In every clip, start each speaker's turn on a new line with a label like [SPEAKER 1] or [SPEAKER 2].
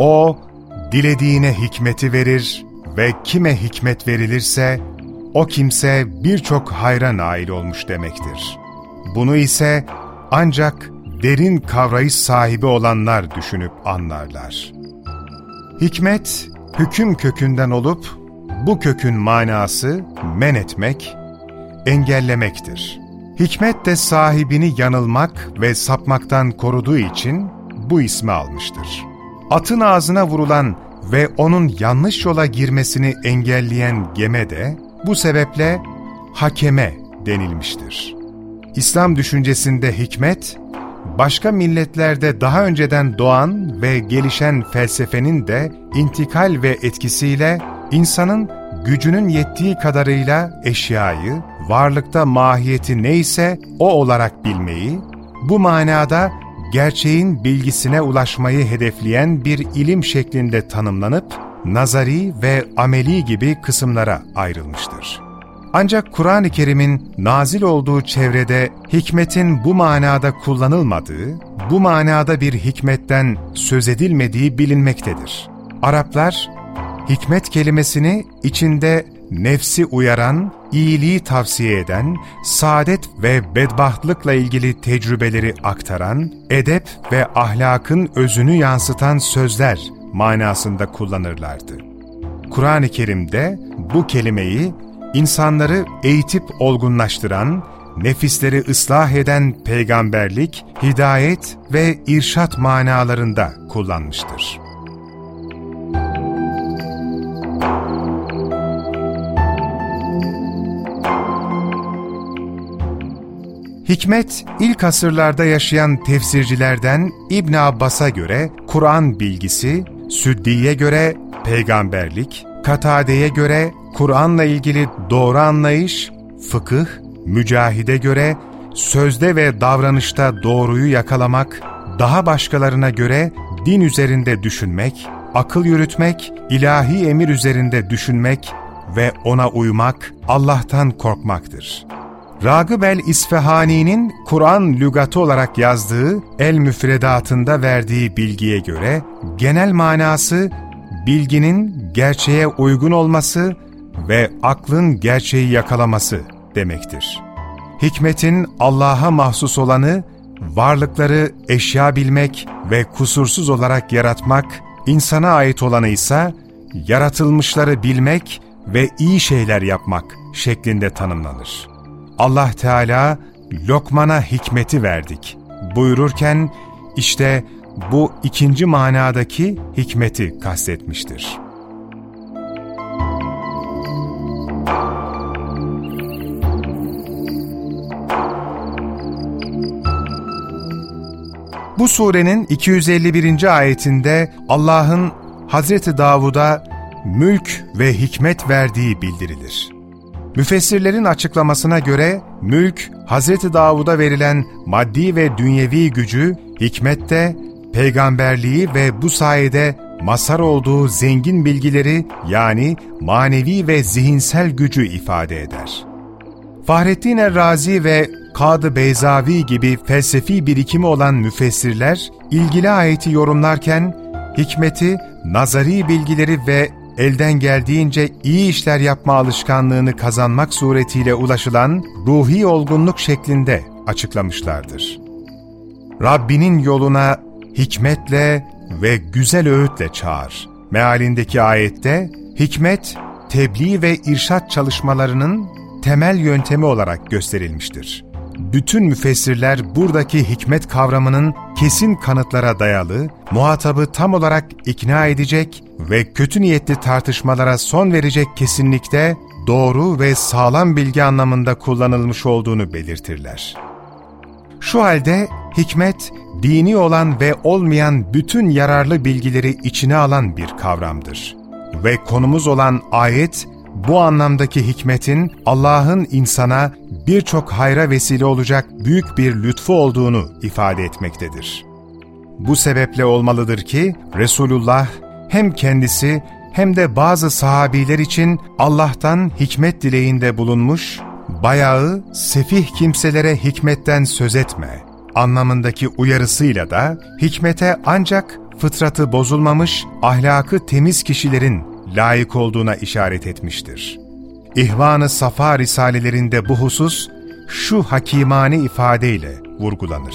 [SPEAKER 1] O, dilediğine hikmeti verir ve kime hikmet verilirse, o kimse birçok hayra nail olmuş demektir. Bunu ise ancak derin kavrayış sahibi olanlar düşünüp anlarlar. Hikmet, hüküm kökünden olup, bu kökün manası men etmek, engellemektir. Hikmet de sahibini yanılmak ve sapmaktan koruduğu için bu ismi almıştır. Atın ağzına vurulan ve onun yanlış yola girmesini engelleyen geme de bu sebeple hakeme denilmiştir. İslam düşüncesinde hikmet, başka milletlerde daha önceden doğan ve gelişen felsefenin de intikal ve etkisiyle insanın gücünün yettiği kadarıyla eşyayı, varlıkta mahiyeti neyse o olarak bilmeyi, bu manada gerçeğin bilgisine ulaşmayı hedefleyen bir ilim şeklinde tanımlanıp, nazari ve ameli gibi kısımlara ayrılmıştır. Ancak Kur'an-ı Kerim'in nazil olduğu çevrede hikmetin bu manada kullanılmadığı, bu manada bir hikmetten söz edilmediği bilinmektedir. Araplar, hikmet kelimesini içinde nefsi uyaran, iyiliği tavsiye eden, saadet ve bedbahtlıkla ilgili tecrübeleri aktaran, edep ve ahlakın özünü yansıtan sözler manasında kullanırlardı. Kur'an-ı Kerim'de bu kelimeyi insanları eğitip olgunlaştıran, nefisleri ıslah eden peygamberlik, hidayet ve irşat manalarında kullanmıştır. Hikmet, ilk asırlarda yaşayan tefsircilerden İbn Abbas'a göre Kur'an bilgisi, Süddi'ye göre peygamberlik, Katade'ye göre Kur'an'la ilgili doğru anlayış, fıkıh, mücahide göre sözde ve davranışta doğruyu yakalamak, daha başkalarına göre din üzerinde düşünmek, akıl yürütmek, ilahi emir üzerinde düşünmek ve ona uymak, Allah'tan korkmaktır. Ragıb el-İsfahani'nin Kur'an lügatı olarak yazdığı El-Müfredatında verdiği bilgiye göre genel manası bilginin gerçeğe uygun olması ve aklın gerçeği yakalaması demektir. Hikmetin Allah'a mahsus olanı, varlıkları eşya bilmek ve kusursuz olarak yaratmak, insana ait olanı ise yaratılmışları bilmek ve iyi şeyler yapmak şeklinde tanımlanır. Allah Teala Lokman'a hikmeti verdik buyururken işte bu ikinci manadaki hikmeti kastetmiştir. Bu surenin 251. ayetinde Allah'ın Hazreti Davud'a mülk ve hikmet verdiği bildirilir. Müfessirlerin açıklamasına göre mülk, Hazreti Davud'a verilen maddi ve dünyevi gücü, hikmette peygamberliği ve bu sayede masar olduğu zengin bilgileri yani manevi ve zihinsel gücü ifade eder. Fahrettin Errazi ve Kadı Beyzavi gibi felsefi birikimi olan müfessirler, ilgili ayeti yorumlarken, hikmeti, nazari bilgileri ve elden geldiğince iyi işler yapma alışkanlığını kazanmak suretiyle ulaşılan ruhi olgunluk şeklinde açıklamışlardır. Rabbinin yoluna hikmetle ve güzel öğütle çağır. Mealindeki ayette, hikmet, tebliğ ve irşat çalışmalarının temel yöntemi olarak gösterilmiştir. Bütün müfessirler buradaki hikmet kavramının kesin kanıtlara dayalı, muhatabı tam olarak ikna edecek ve kötü niyetli tartışmalara son verecek kesinlikte doğru ve sağlam bilgi anlamında kullanılmış olduğunu belirtirler. Şu halde hikmet, dini olan ve olmayan bütün yararlı bilgileri içine alan bir kavramdır. Ve konumuz olan ayet, bu anlamdaki hikmetin Allah'ın insana birçok hayra vesile olacak büyük bir lütfu olduğunu ifade etmektedir. Bu sebeple olmalıdır ki Resulullah hem kendisi hem de bazı sahabiler için Allah'tan hikmet dileğinde bulunmuş, bayağı sefih kimselere hikmetten söz etme anlamındaki uyarısıyla da hikmete ancak fıtratı bozulmamış, ahlakı temiz kişilerin layık olduğuna işaret etmiştir. İhvan-ı Safa risalelerinde bu husus şu hakimane ifadeyle vurgulanır.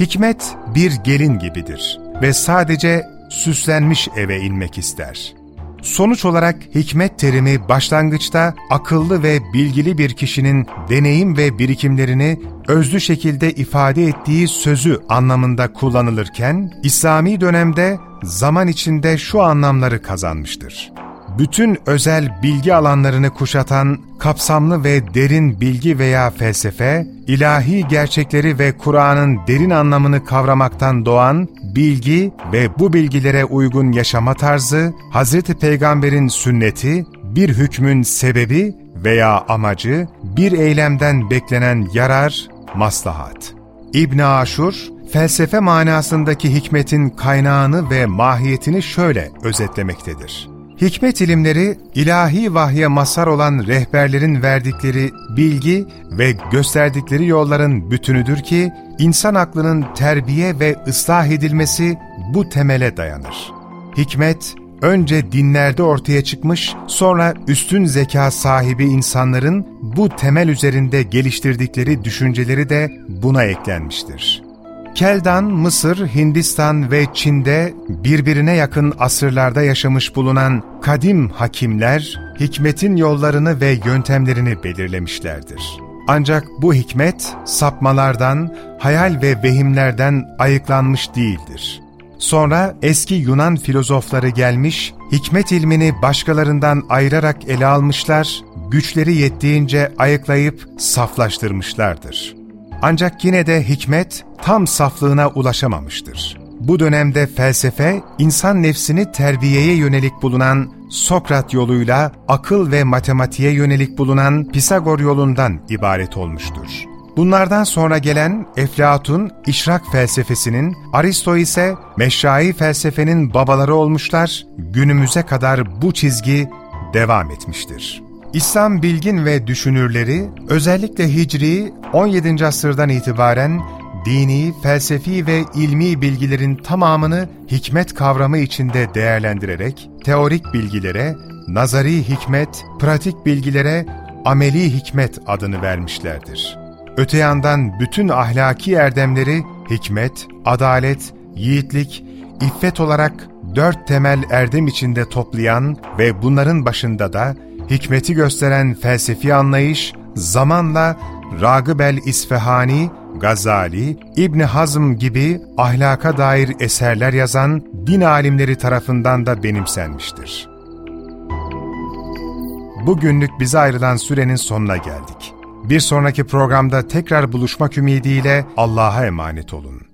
[SPEAKER 1] Hikmet bir gelin gibidir ve sadece süslenmiş eve inmek ister. Sonuç olarak hikmet terimi başlangıçta akıllı ve bilgili bir kişinin deneyim ve birikimlerini özlü şekilde ifade ettiği sözü anlamında kullanılırken, İslami dönemde zaman içinde şu anlamları kazanmıştır bütün özel bilgi alanlarını kuşatan kapsamlı ve derin bilgi veya felsefe, ilahi gerçekleri ve Kur'an'ın derin anlamını kavramaktan doğan bilgi ve bu bilgilere uygun yaşama tarzı, Hz. Peygamber'in sünneti, bir hükmün sebebi veya amacı, bir eylemden beklenen yarar, maslahat. İbn Aşur, felsefe manasındaki hikmetin kaynağını ve mahiyetini şöyle özetlemektedir. Hikmet ilimleri, ilahi vahye mazhar olan rehberlerin verdikleri bilgi ve gösterdikleri yolların bütünüdür ki, insan aklının terbiye ve ıslah edilmesi bu temele dayanır. Hikmet, önce dinlerde ortaya çıkmış, sonra üstün zeka sahibi insanların bu temel üzerinde geliştirdikleri düşünceleri de buna eklenmiştir. Keldan, Mısır, Hindistan ve Çin'de birbirine yakın asırlarda yaşamış bulunan kadim hakimler, hikmetin yollarını ve yöntemlerini belirlemişlerdir. Ancak bu hikmet, sapmalardan, hayal ve vehimlerden ayıklanmış değildir. Sonra eski Yunan filozofları gelmiş, hikmet ilmini başkalarından ayırarak ele almışlar, güçleri yettiğince ayıklayıp saflaştırmışlardır. Ancak yine de hikmet tam saflığına ulaşamamıştır. Bu dönemde felsefe, insan nefsini terbiyeye yönelik bulunan Sokrat yoluyla akıl ve matematiğe yönelik bulunan Pisagor yolundan ibaret olmuştur. Bunlardan sonra gelen Eflatun, işrak felsefesinin, Aristo ise meşrai felsefenin babaları olmuşlar, günümüze kadar bu çizgi devam etmiştir. İslam bilgin ve düşünürleri özellikle Hicri 17. asırdan itibaren dini, felsefi ve ilmi bilgilerin tamamını hikmet kavramı içinde değerlendirerek teorik bilgilere, nazari hikmet, pratik bilgilere ameli hikmet adını vermişlerdir. Öte yandan bütün ahlaki erdemleri hikmet, adalet, yiğitlik, iffet olarak dört temel erdem içinde toplayan ve bunların başında da hikmeti gösteren felsefi anlayış zamanla Ragıb el-İsfahani, Gazali, İbn Hazm gibi ahlaka dair eserler yazan din alimleri tarafından da benimsenmiştir. Bugünlük bize ayrılan sürenin sonuna geldik. Bir sonraki programda tekrar buluşmak ümidiyle Allah'a emanet olun.